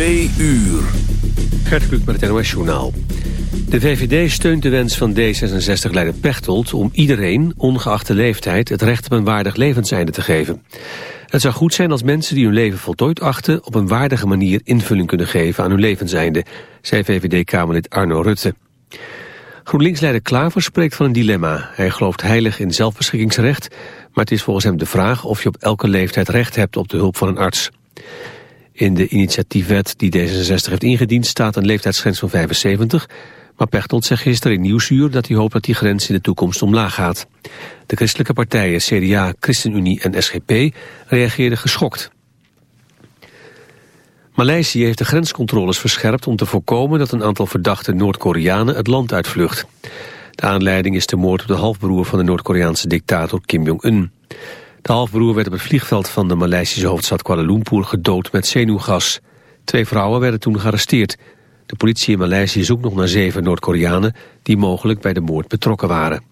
Twee uur. Gert Kluk met het NOS Journaal. De VVD steunt de wens van D66-leider Pechtold om iedereen, ongeacht de leeftijd, het recht op een waardig levenseinde te geven. Het zou goed zijn als mensen die hun leven voltooid achten op een waardige manier invulling kunnen geven aan hun levenseinde, zei VVD-Kamerlid Arno Rutte. GroenLinks-leider Klaver spreekt van een dilemma. Hij gelooft heilig in zelfbeschikkingsrecht, maar het is volgens hem de vraag of je op elke leeftijd recht hebt op de hulp van een arts. In de initiatiefwet die D66 heeft ingediend staat een leeftijdsgrens van 75, maar Pechtold zegt gisteren in Nieuwsuur dat hij hoopt dat die grens in de toekomst omlaag gaat. De christelijke partijen CDA, ChristenUnie en SGP reageerden geschokt. Maleisië heeft de grenscontroles verscherpt om te voorkomen dat een aantal verdachte Noord-Koreanen het land uitvlucht. De aanleiding is de moord op de halfbroer van de Noord-Koreaanse dictator Kim Jong-un. De halfbroer werd op het vliegveld van de Maleisische hoofdstad Kuala Lumpur gedood met zenuwgas. Twee vrouwen werden toen gearresteerd. De politie in Maleisië zoekt nog naar zeven Noord-Koreanen die mogelijk bij de moord betrokken waren.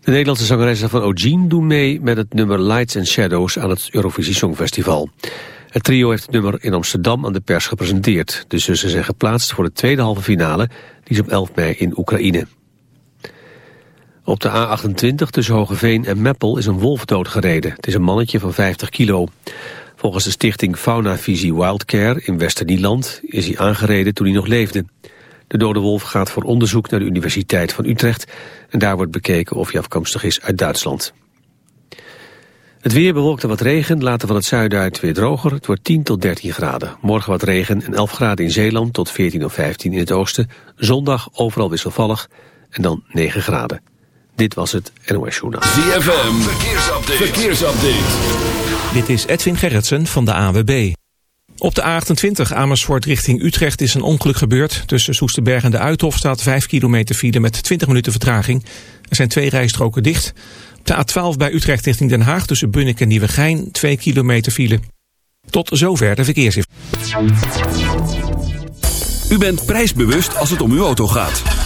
De Nederlandse zangeressen van O'Gene doen mee met het nummer Lights and Shadows aan het Eurovisie Songfestival. Het trio heeft het nummer in Amsterdam aan de pers gepresenteerd. De zussen zijn geplaatst voor de tweede halve finale, die is op 11 mei in Oekraïne. Op de A28 tussen Hogeveen en Meppel is een wolf doodgereden. Het is een mannetje van 50 kilo. Volgens de stichting Fauna Visie Wildcare in Westernieland is hij aangereden toen hij nog leefde. De dode wolf gaat voor onderzoek naar de Universiteit van Utrecht en daar wordt bekeken of hij afkomstig is uit Duitsland. Het weer bewolkt en wat regen, later van het zuiden uit weer droger. Het wordt 10 tot 13 graden. Morgen wat regen en 11 graden in Zeeland tot 14 of 15 in het oosten. Zondag overal wisselvallig en dan 9 graden. Dit was het NOS Journaal. ZFM, verkeersupdate. verkeersupdate. Dit is Edwin Gerritsen van de AWB. Op de A28 Amersfoort richting Utrecht is een ongeluk gebeurd. Tussen Soesterberg en de Uithof staat 5 kilometer file met 20 minuten vertraging. Er zijn twee rijstroken dicht. Op de A12 bij Utrecht richting Den Haag tussen Bunnik en Nieuwegein 2 kilometer file. Tot zover de verkeersinformatie. U bent prijsbewust als het om uw auto gaat.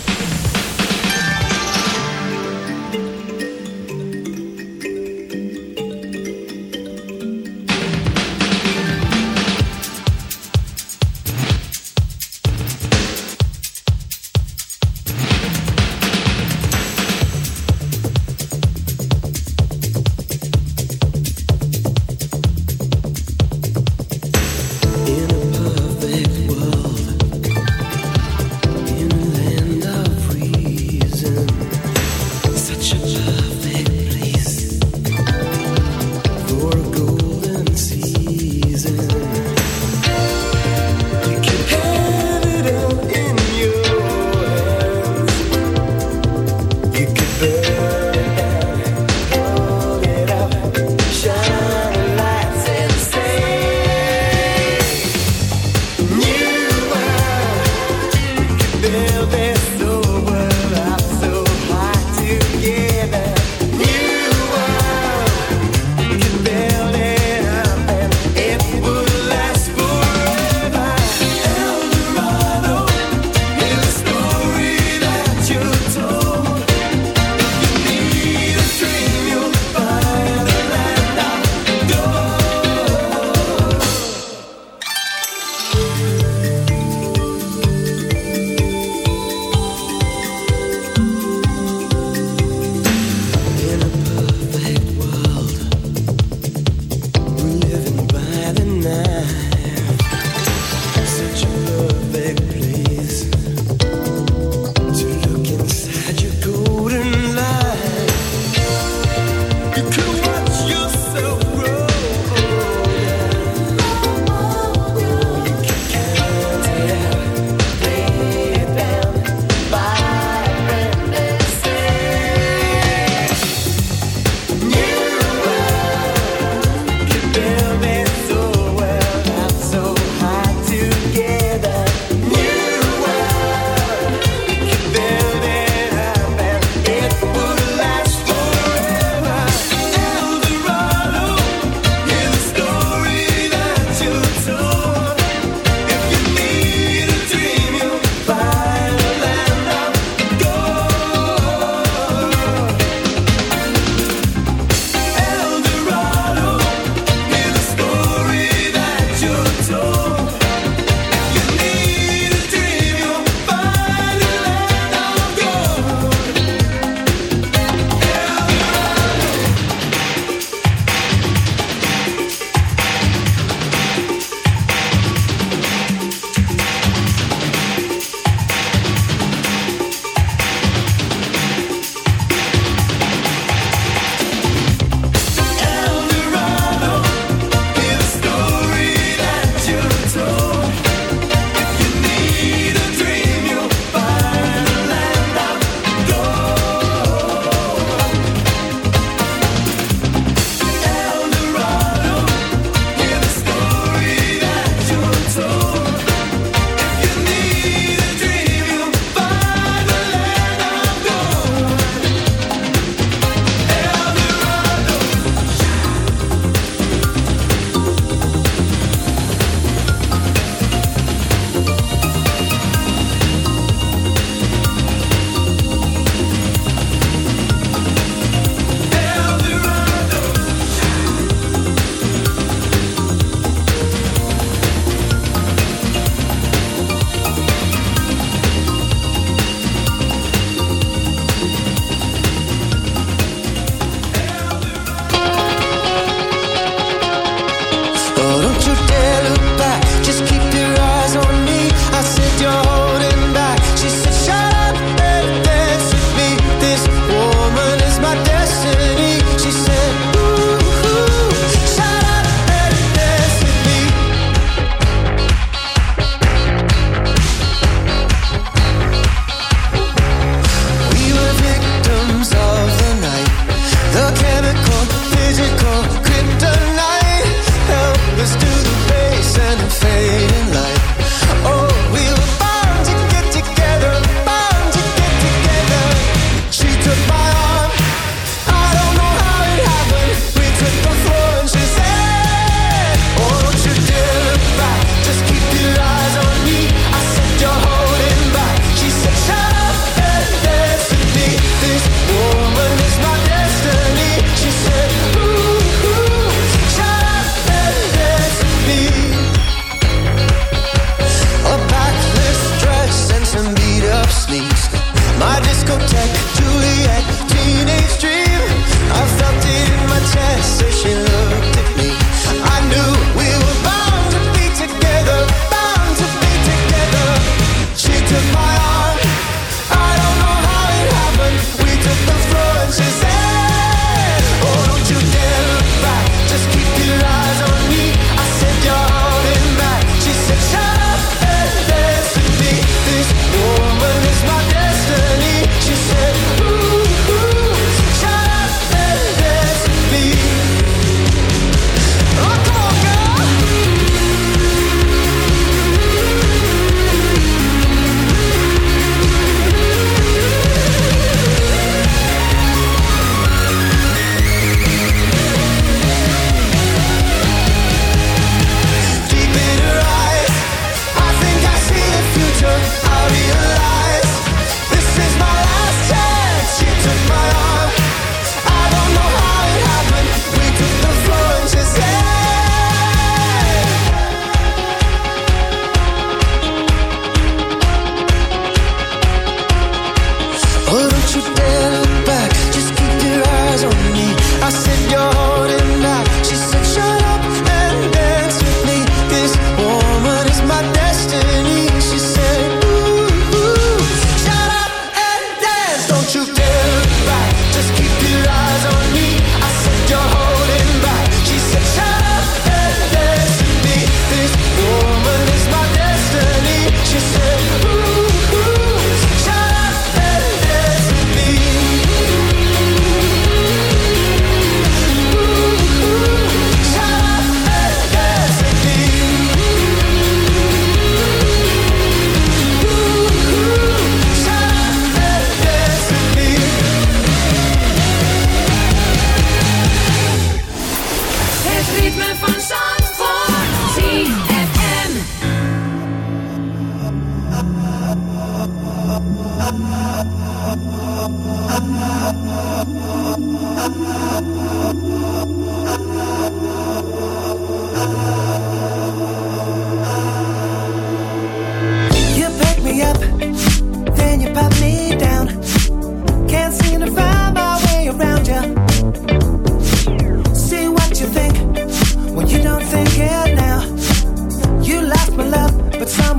cielo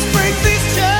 Let's break these chains.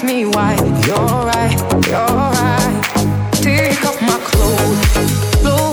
ask me why. You're right, you're right. Take off my clothes. Blow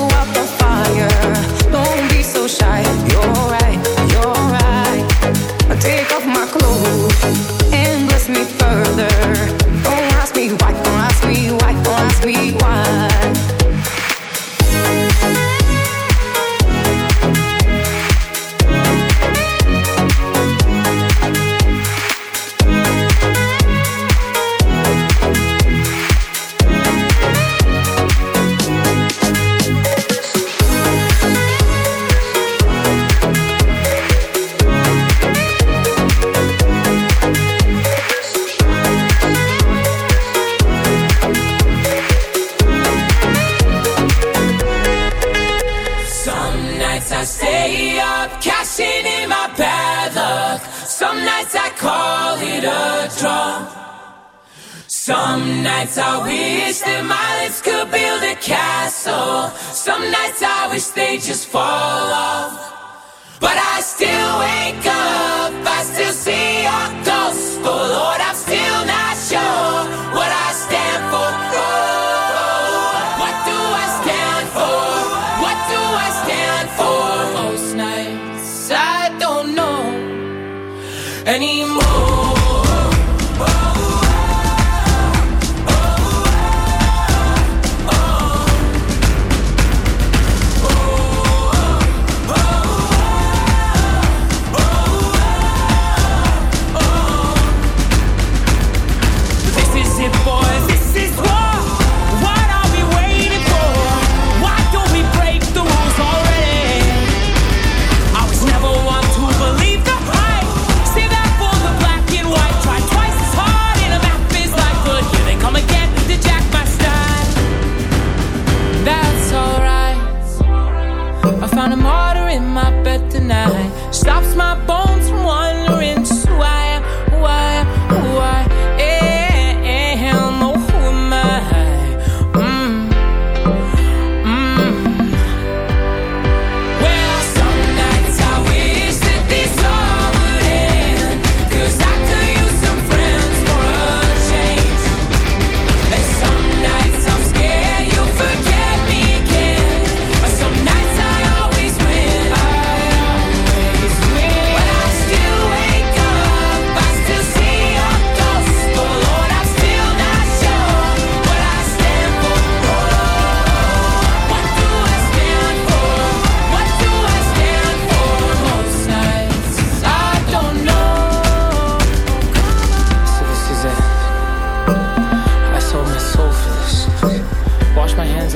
just fall off, but I still wake up.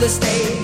the stage.